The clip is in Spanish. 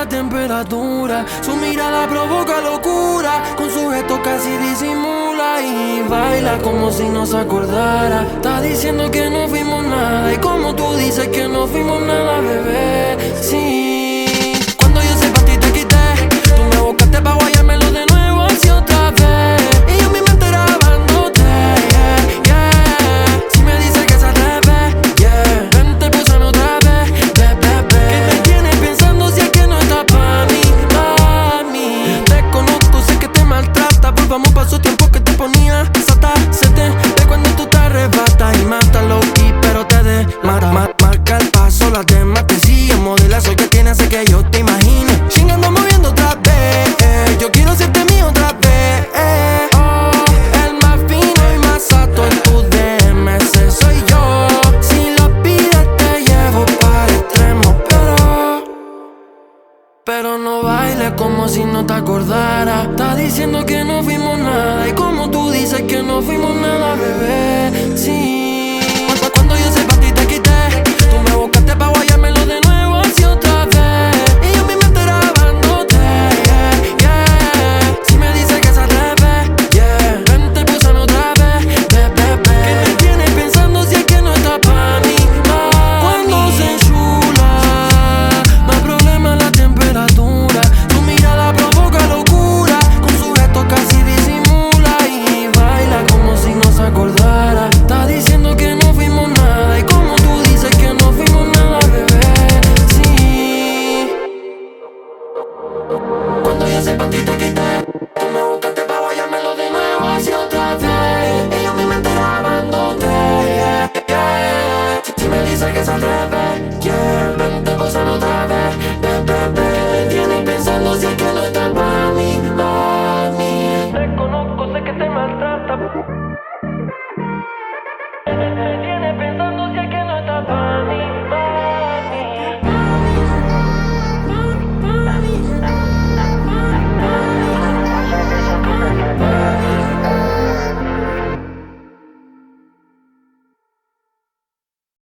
la temperatura. Su mirada provoca locura, con su gesto casi disimula y baila como si no se acordara. Está diciendo que no fuimos nada y como tú dices que no fuimos nada, bebé. como si no te acordara. Estás diciendo que no fuimos nada. Y como tú dices que no fuimos nada, bebé. Sí. Cuando yo sepa a ti te quité, tú me buscaste para guayármelo de nuevo así otra vez. Ellos me mentira amándote, yeah, yeah. Si me dices que es al revés, yeah, vente posando otra vez, bebé, bebé. Tienes pensando si es que no estás para mí, mami. Te conozco, sé que te maltrata.